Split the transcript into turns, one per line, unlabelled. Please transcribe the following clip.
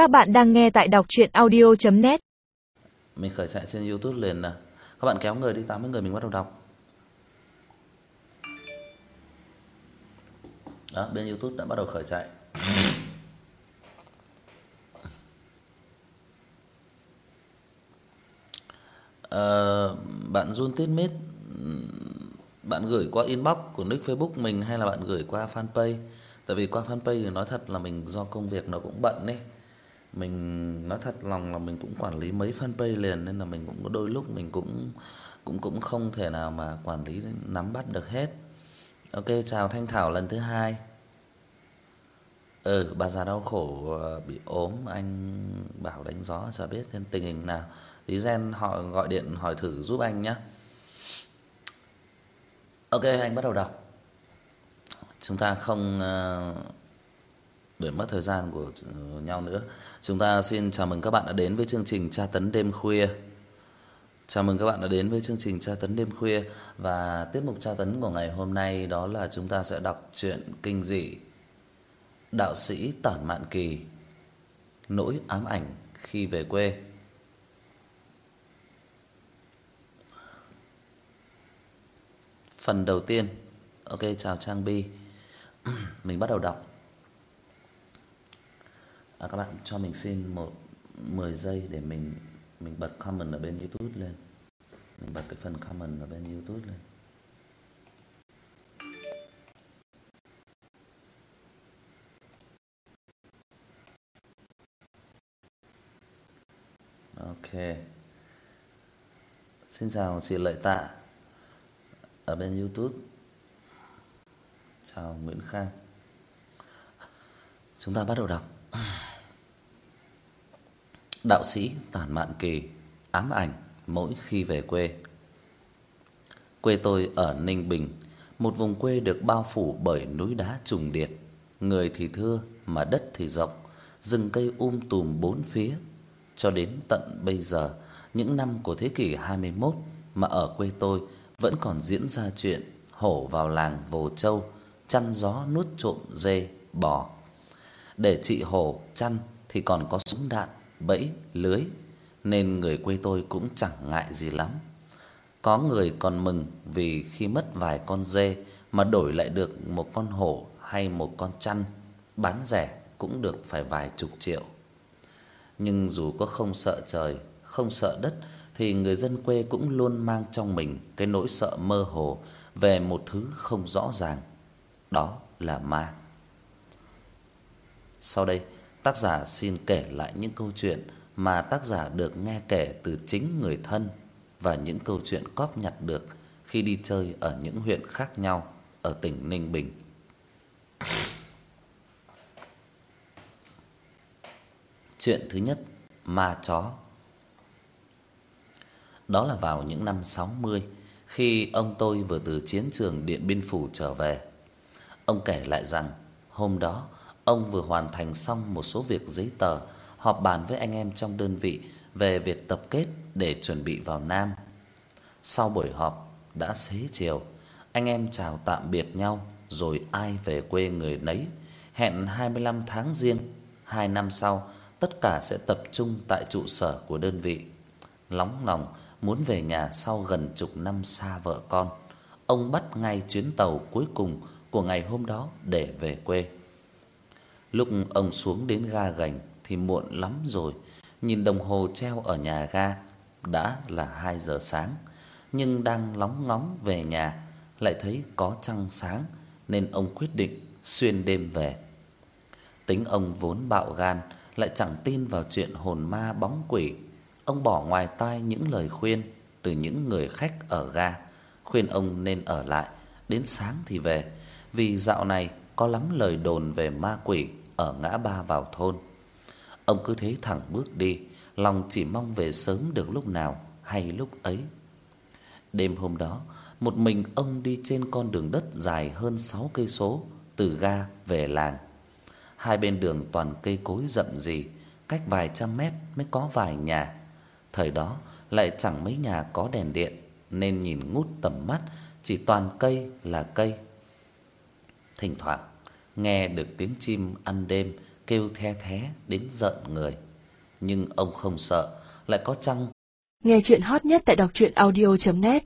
Các bạn đang nghe tại đọc audio net
Mình khởi chạy trên YouTube liền à Các bạn kéo người đi 80 người mình bắt đầu đọc. Đó, bên YouTube đã bắt đầu khởi chạy. Ờ, bạn Jun Tít Mít bạn gửi qua inbox của nick Facebook mình hay là bạn gửi qua fanpage? Tại vì qua fanpage thì nói thật là mình do công việc nó cũng bận ấy. Mình nói thật lòng là mình cũng quản lý mấy fanpage liền nên là mình cũng có đôi lúc mình cũng cũng cũng không thể nào mà quản lý nắm bắt được hết. Ok, chào Thanh Thảo lần thứ hai. Ừ, bà già đau khổ ờ, bị ốm, anh bảo đánh gió cho biết thêm tình hình nào. lý Gen họ gọi điện hỏi thử giúp anh nhé. Ok, anh bắt đầu đọc. Chúng ta không uh, để mất thời gian của ờ, nhau nữa. Chúng ta xin chào mừng các bạn đã đến với chương trình tra tấn đêm khuya. Chào mừng các bạn đã đến với chương trình tra tấn đêm khuya và tiết mục tra tấn của ngày hôm nay đó là chúng ta sẽ đọc truyện kinh dị Đạo sĩ Tản Mạn Kỳ, Nỗi ám ảnh khi về quê. Phần đầu tiên. Ok, chào Trang Bi. mình bắt đầu đọc. À, các bạn cho mình xin một 10 giây để mình mình bật comment ở bên YouTube lên. Mình bật cái phần comment ở bên YouTube lên. Ok. Xin chào chị Lợi Tạ ở bên YouTube. Chào Nguyễn Khang. Chúng ta bắt đầu đọc. Đạo sĩ Tản Mạn Kỳ ám ảnh mỗi khi về quê. Quê tôi ở Ninh Bình, một vùng quê được bao phủ bởi núi đá trùng điệp, người thì thưa mà đất thì rộng, rừng cây um tùm bốn phía. Cho đến tận bây giờ, những năm của thế kỷ 21 mà ở quê tôi vẫn còn diễn ra chuyện hổ vào làng Vồ Châu chăn gió nuốt trộm dê, bò. Để trị hổ chăn thì còn có súng đạn, bẫy, lưới nên người quê tôi cũng chẳng ngại gì lắm. Có người còn mừng vì khi mất vài con dê mà đổi lại được một con hổ hay một con chăn, bán rẻ cũng được phải vài chục triệu. Nhưng dù có không sợ trời, không sợ đất thì người dân quê cũng luôn mang trong mình cái nỗi sợ mơ hồ về một thứ không rõ ràng. Đó là ma. Sau đây, tác giả xin kể lại những câu chuyện mà tác giả được nghe kể từ chính người thân và những câu chuyện cóp nhặt được khi đi chơi ở những huyện khác nhau ở tỉnh Ninh Bình. Chuyện thứ nhất, ma chó. Đó là vào những năm 60, khi ông tôi vừa từ chiến trường Điện Biên Phủ trở về. Ông kể lại rằng hôm đó ông vừa hoàn thành xong một số việc giấy tờ, họp bàn với anh em trong đơn vị về việc tập kết để chuẩn bị vào Nam. Sau buổi họp đã xế chiều, anh em chào tạm biệt nhau rồi ai về quê người nấy, hẹn 25 tháng Giêng, 2 năm sau tất cả sẽ tập trung tại trụ sở của đơn vị. Nóng lòng muốn về nhà sau gần chục năm xa vợ con, ông bắt ngay chuyến tàu cuối cùng của ngày hôm đó để về quê. Lúc ông xuống đến ga Gành thì muộn lắm rồi, nhìn đồng hồ treo ở nhà ga đã là 2 giờ sáng, nhưng đang lóng ngóng về nhà lại thấy có trăng sáng nên ông quyết định xuyên đêm về. Tính ông vốn bạo gan lại chẳng tin vào chuyện hồn ma bóng quỷ, ông bỏ ngoài tai những lời khuyên từ những người khách ở ga, khuyên ông nên ở lại đến sáng thì về, vì dạo này có lắm lời đồn về ma quỷ ở ngã ba vào thôn. Ông cứ thế thẳng bước đi, lòng chỉ mong về sớm được lúc nào hay lúc ấy. Đêm hôm đó, một mình ông đi trên con đường đất dài hơn 6 cây số từ ga về làng. Hai bên đường toàn cây cối rậm rì, cách vài trăm mét mới có vài nhà. Thời đó lại chẳng mấy nhà có đèn điện nên nhìn ngút tầm mắt chỉ toàn cây là cây. Thỉnh thoảng nghe được tiếng chim ăn đêm kêu the thé đến giận người. Nhưng ông không sợ, lại có chăng
Nghe truyện hot nhất tại đọc audio net